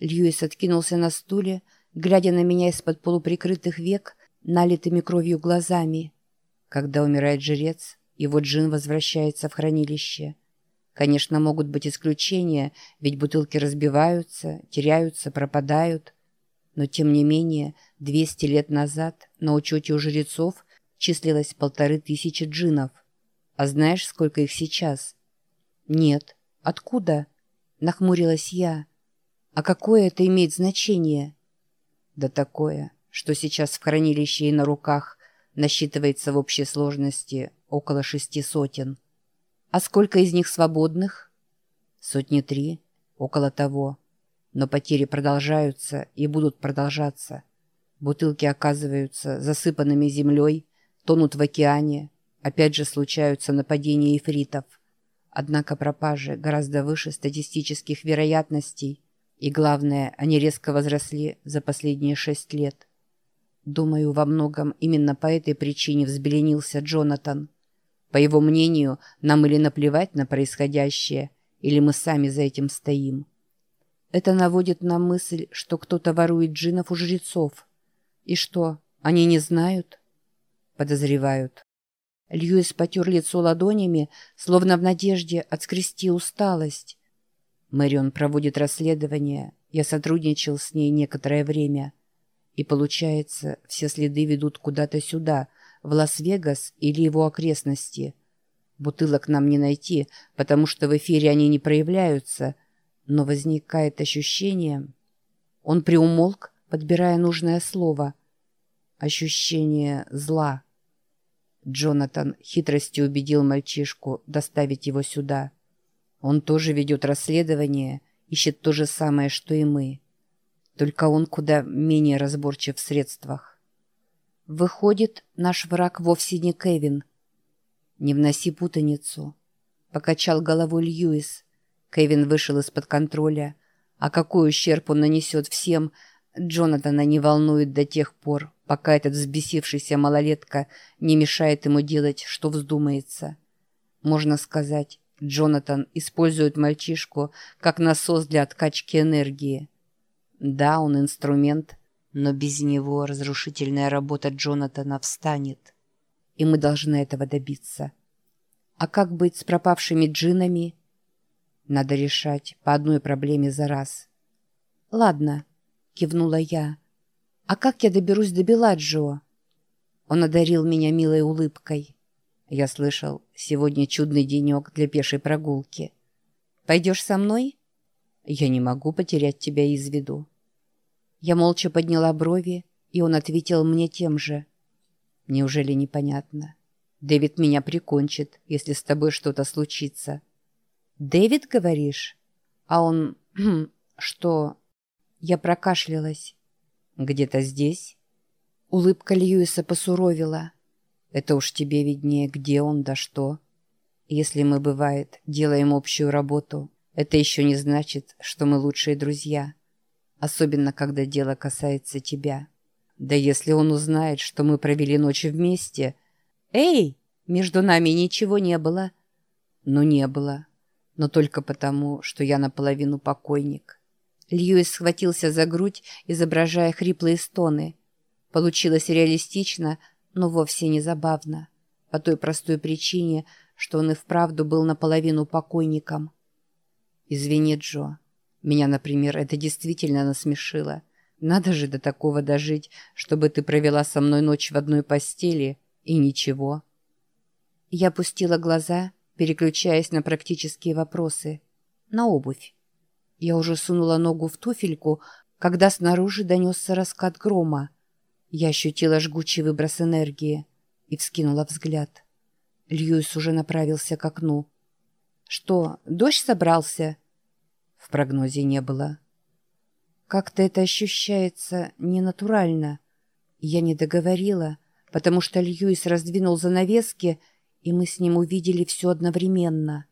Льюис откинулся на стуле, глядя на меня из-под полуприкрытых век, налитыми кровью глазами. Когда умирает жрец, его джин возвращается в хранилище. Конечно, могут быть исключения, ведь бутылки разбиваются, теряются, пропадают. Но, тем не менее, 200 лет назад на учете у жрецов числилось полторы тысячи джинов. А знаешь, сколько их сейчас? Нет. Откуда? Нахмурилась я. А какое это имеет значение? Да такое, что сейчас в хранилище и на руках насчитывается в общей сложности около шести сотен. А сколько из них свободных? Сотни три, около того. Но потери продолжаются и будут продолжаться. Бутылки оказываются засыпанными землей, тонут в океане. Опять же случаются нападения ифритов. Однако пропажи гораздо выше статистических вероятностей. И главное, они резко возросли за последние шесть лет. Думаю, во многом именно по этой причине взбеленился Джонатан. По его мнению, нам или наплевать на происходящее, или мы сами за этим стоим. Это наводит на мысль, что кто-то ворует джинов у жрецов. И что, они не знают? Подозревают. Льюис потер лицо ладонями, словно в надежде отскрести усталость. Мэрион проводит расследование. Я сотрудничал с ней некоторое время. И получается, все следы ведут куда-то сюда, в Лас-Вегас или его окрестности. Бутылок нам не найти, потому что в эфире они не проявляются, но возникает ощущение... Он приумолк, подбирая нужное слово. Ощущение зла. Джонатан хитростью убедил мальчишку доставить его сюда. Он тоже ведет расследование, ищет то же самое, что и мы. Только он куда менее разборчив в средствах. Выходит, наш враг вовсе не Кевин. Не вноси путаницу. Покачал головой Льюис. Кевин вышел из-под контроля. А какой ущерб он нанесет всем, Джонатана не волнует до тех пор, пока этот взбесившийся малолетка не мешает ему делать, что вздумается. Можно сказать, Джонатан использует мальчишку как насос для откачки энергии. Да, он инструмент, но без него разрушительная работа Джонатана встанет. И мы должны этого добиться. А как быть с пропавшими джинами? Надо решать по одной проблеме за раз. Ладно, кивнула я. «А как я доберусь до Беладжио?» Он одарил меня милой улыбкой. Я слышал, сегодня чудный денек для пешей прогулки. «Пойдешь со мной?» «Я не могу потерять тебя из виду». Я молча подняла брови, и он ответил мне тем же. «Неужели непонятно? Дэвид меня прикончит, если с тобой что-то случится». «Дэвид, говоришь?» «А он... что...» Я прокашлялась. «Где-то здесь?» Улыбка Льюиса посуровила. «Это уж тебе виднее, где он да что. Если мы, бывает, делаем общую работу, это еще не значит, что мы лучшие друзья. Особенно, когда дело касается тебя. Да если он узнает, что мы провели ночь вместе... Эй, между нами ничего не было». «Ну, не было. Но только потому, что я наполовину покойник». Льюис схватился за грудь, изображая хриплые стоны. Получилось реалистично, но вовсе не забавно. По той простой причине, что он и вправду был наполовину покойником. «Извини, Джо. Меня, например, это действительно насмешило. Надо же до такого дожить, чтобы ты провела со мной ночь в одной постели, и ничего». Я опустила глаза, переключаясь на практические вопросы. На обувь. Я уже сунула ногу в туфельку, когда снаружи донесся раскат грома. Я ощутила жгучий выброс энергии и вскинула взгляд. Льюис уже направился к окну. «Что, дождь собрался?» В прогнозе не было. Как-то это ощущается ненатурально. Я не договорила, потому что Льюис раздвинул занавески, и мы с ним увидели все одновременно.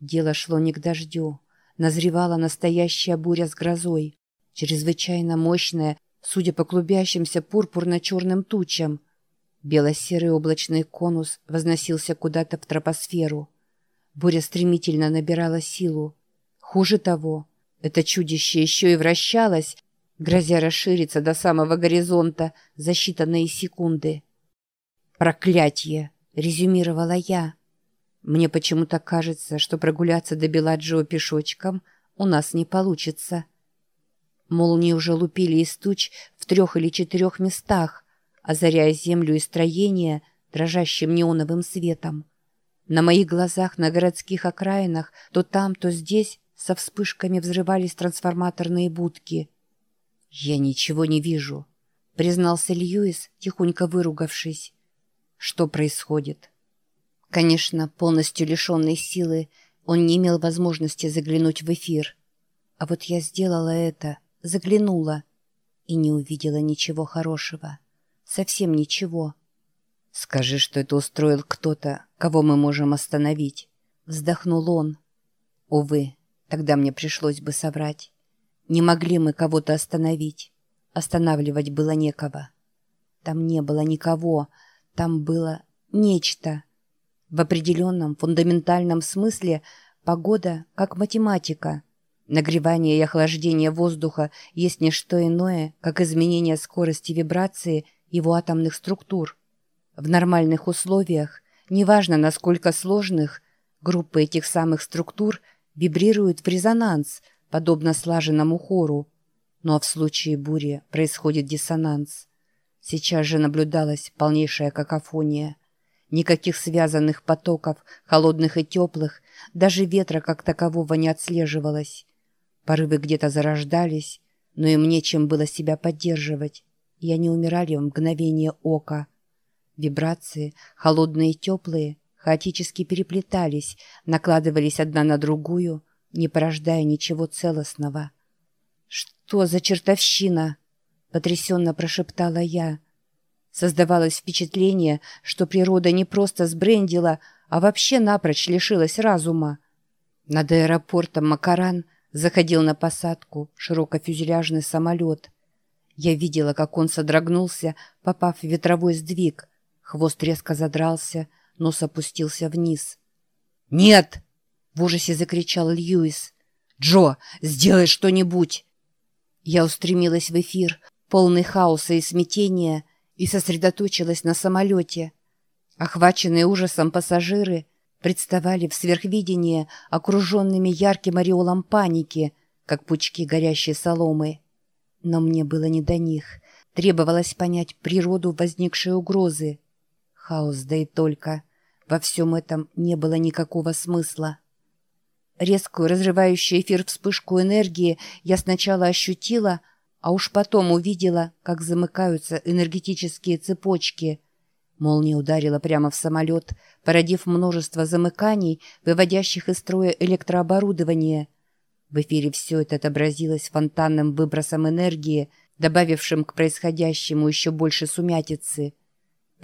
Дело шло не к дождю назревала настоящая буря с грозой, чрезвычайно мощная, судя по клубящимся пурпурно-черным тучам. Бело-серый облачный конус возносился куда-то в тропосферу. Буря стремительно набирала силу. Хуже того, Это чудище еще и вращалось, грозя расшириться до самого горизонта за считанные секунды. «Проклятье!» — резюмировала я. «Мне почему-то кажется, что прогуляться до Беладжио пешочком у нас не получится». Молнии уже лупили из туч в трех или четырех местах, озаряя землю и строение дрожащим неоновым светом. На моих глазах на городских окраинах то там, то здесь со вспышками взрывались трансформаторные будки. «Я ничего не вижу», — признался Льюис, тихонько выругавшись. «Что происходит?» Конечно, полностью лишенный силы, он не имел возможности заглянуть в эфир. А вот я сделала это, заглянула и не увидела ничего хорошего. Совсем ничего. «Скажи, что это устроил кто-то, кого мы можем остановить», — вздохнул он. Увы, тогда мне пришлось бы соврать. Не могли мы кого-то остановить. Останавливать было некого. Там не было никого, там было нечто. В определенном фундаментальном смысле погода как математика. Нагревание и охлаждение воздуха есть не что иное, как изменение скорости вибрации его атомных структур. В нормальных условиях, неважно насколько сложных, группы этих самых структур вибрируют в резонанс, подобно слаженному хору. Но в случае бури происходит диссонанс. Сейчас же наблюдалась полнейшая какофония. Никаких связанных потоков, холодных и теплых, даже ветра как такового не отслеживалось. Порывы где-то зарождались, но им нечем было себя поддерживать, и они умирали в мгновение ока. Вибрации, холодные и теплые, хаотически переплетались, накладывались одна на другую, не порождая ничего целостного. «Что за чертовщина?» — потрясенно прошептала я. Создавалось впечатление, что природа не просто сбрендила, а вообще напрочь лишилась разума. Над аэропортом Макаран заходил на посадку широкофюзеляжный самолет. Я видела, как он содрогнулся, попав в ветровой сдвиг — Хвост резко задрался, нос опустился вниз. «Нет!» — в ужасе закричал Льюис. «Джо, сделай что-нибудь!» Я устремилась в эфир, полный хаоса и смятения, и сосредоточилась на самолете. Охваченные ужасом пассажиры представали в сверхвидении окруженными ярким ореолом паники, как пучки горящей соломы. Но мне было не до них. Требовалось понять природу возникшей угрозы. Хаос, да и только. Во всем этом не было никакого смысла. Резкую, разрывающую эфир вспышку энергии я сначала ощутила, а уж потом увидела, как замыкаются энергетические цепочки. Молния ударила прямо в самолет, породив множество замыканий, выводящих из строя электрооборудование. В эфире все это отобразилось фонтанным выбросом энергии, добавившим к происходящему еще больше сумятицы —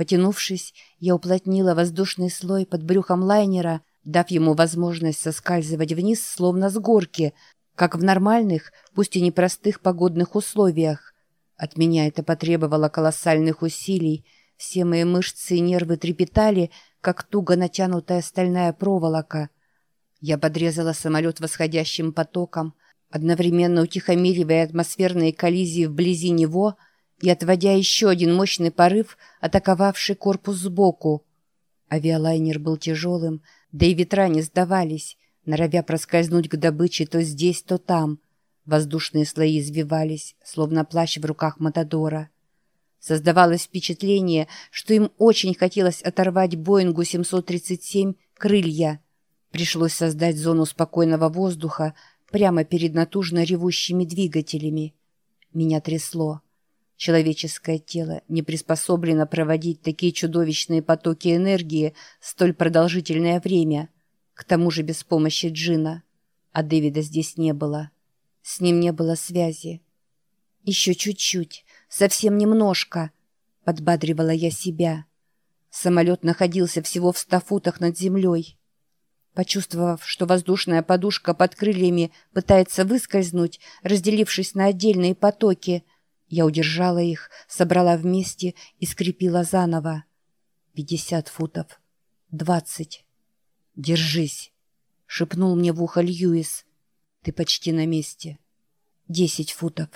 Потянувшись, я уплотнила воздушный слой под брюхом лайнера, дав ему возможность соскальзывать вниз, словно с горки, как в нормальных, пусть и непростых погодных условиях. От меня это потребовало колоссальных усилий. Все мои мышцы и нервы трепетали, как туго натянутая стальная проволока. Я подрезала самолет восходящим потоком, одновременно утихомиривая атмосферные коллизии вблизи него — и отводя еще один мощный порыв, атаковавший корпус сбоку. Авиалайнер был тяжелым, да и ветра не сдавались, норовя проскользнуть к добыче то здесь, то там. Воздушные слои извивались, словно плащ в руках Матадора. Создавалось впечатление, что им очень хотелось оторвать Боингу 737 крылья. Пришлось создать зону спокойного воздуха прямо перед натужно ревущими двигателями. Меня трясло. Человеческое тело не приспособлено проводить такие чудовищные потоки энергии столь продолжительное время, к тому же без помощи Джина. А Дэвида здесь не было. С ним не было связи. «Еще чуть-чуть, совсем немножко», — подбадривала я себя. Самолет находился всего в ста футах над землей. Почувствовав, что воздушная подушка под крыльями пытается выскользнуть, разделившись на отдельные потоки, — я удержала их, собрала вместе и скрепила заново. Пятьдесят футов. Двадцать. «Держись!» — шепнул мне в ухо Льюис. Ты почти на месте. Десять футов.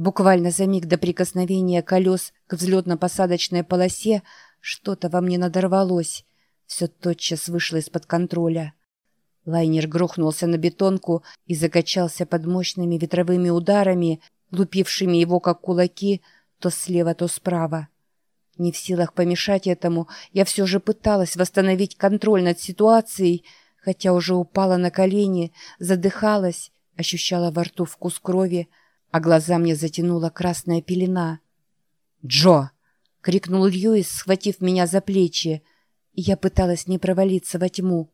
Буквально за миг до прикосновения колес к взлетно-посадочной полосе что-то во мне надорвалось. Все тотчас вышло из-под контроля. Лайнер грохнулся на бетонку и закачался под мощными ветровыми ударами, лупившими его как кулаки то слева, то справа. Не в силах помешать этому, я все же пыталась восстановить контроль над ситуацией, хотя уже упала на колени, задыхалась, ощущала во рту вкус крови, а глаза мне затянула красная пелена. «Джо!» — крикнул Льюис, схватив меня за плечи. Я пыталась не провалиться во тьму.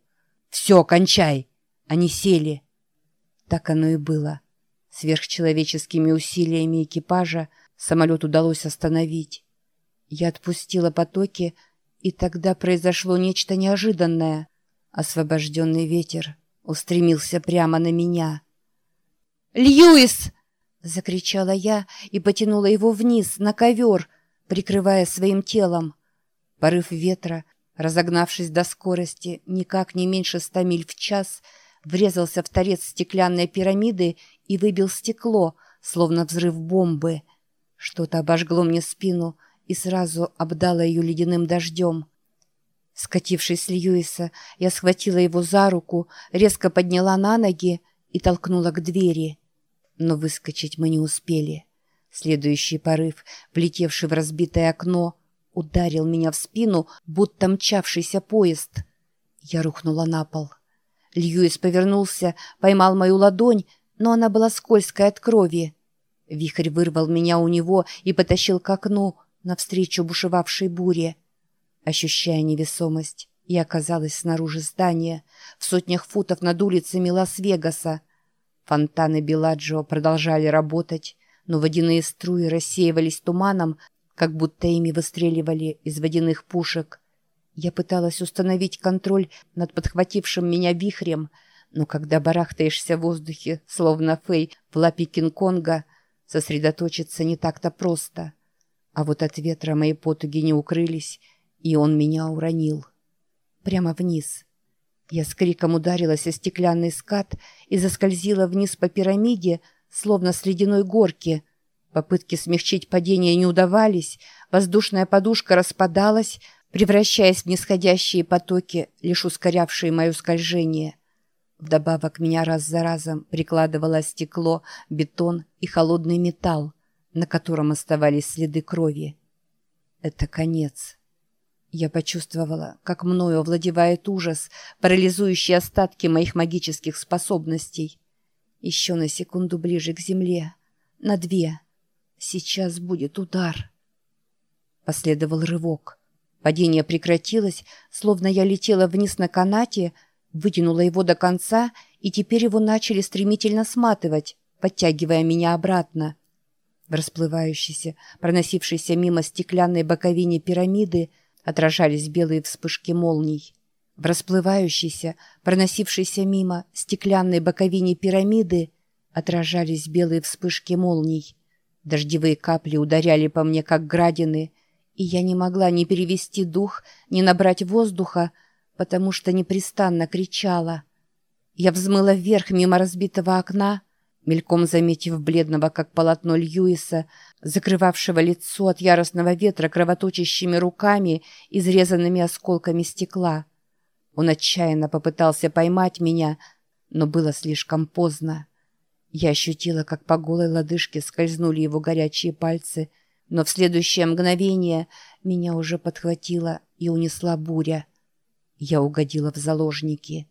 «Все, кончай!» Они сели. Так оно и было. Сверхчеловеческими усилиями экипажа самолет удалось остановить. Я отпустила потоки, и тогда произошло нечто неожиданное. Освобожденный ветер устремился прямо на меня. «Льюис!» — закричала я и потянула его вниз, на ковер, прикрывая своим телом. Порыв ветра, разогнавшись до скорости никак не меньше ста миль в час, врезался в торец стеклянной пирамиды и выбил стекло, словно взрыв бомбы. Что-то обожгло мне спину и сразу обдало ее ледяным дождем. Скатившись с Льюиса, я схватила его за руку, резко подняла на ноги и толкнула к двери. Но выскочить мы не успели. Следующий порыв, влетевший в разбитое окно, ударил меня в спину, будто мчавшийся поезд. Я рухнула на пол. Льюис повернулся, поймал мою ладонь, но она была скользкой от крови. Вихрь вырвал меня у него и потащил к окну, навстречу бушевавшей буре. Ощущая невесомость, я оказалась снаружи здания, в сотнях футов над улицами Лас-Вегаса. Фонтаны Беладжио продолжали работать, но водяные струи рассеивались туманом, как будто ими выстреливали из водяных пушек. Я пыталась установить контроль над подхватившим меня вихрем, но когда барахтаешься в воздухе, словно фей в лапе Кинг-Конга, сосредоточиться не так-то просто. А вот от ветра мои потуги не укрылись, и он меня уронил. Прямо вниз. Я с криком ударилась о стеклянный скат и заскользила вниз по пирамиде, словно с ледяной горки. Попытки смягчить падение не удавались, воздушная подушка распадалась, превращаясь в нисходящие потоки, лишь ускорявшие мое скольжение. Вдобавок меня раз за разом прикладывало стекло, бетон и холодный металл, на котором оставались следы крови. Это конец. Я почувствовала, как мною овладевает ужас, парализующий остатки моих магических способностей. Еще на секунду ближе к земле. На две. Сейчас будет удар. Последовал рывок. Падение прекратилось, словно я летела вниз на канате, вытянула его до конца, и теперь его начали стремительно сматывать, подтягивая меня обратно. В расплывающейся, проносившейся мимо стеклянной боковине пирамиды отражались белые вспышки молний. В расплывающейся, проносившейся мимо стеклянной боковине пирамиды отражались белые вспышки молний. Дождевые капли ударяли по мне, как градины, и я не могла ни перевести дух, ни набрать воздуха, потому что непрестанно кричала. Я взмыла вверх мимо разбитого окна, мельком заметив бледного, как полотно Льюиса, закрывавшего лицо от яростного ветра кровоточащими руками, изрезанными осколками стекла. Он отчаянно попытался поймать меня, но было слишком поздно. Я ощутила, как по голой лодыжке скользнули его горячие пальцы — но в следующее мгновение меня уже подхватила и унесла буря. Я угодила в заложники.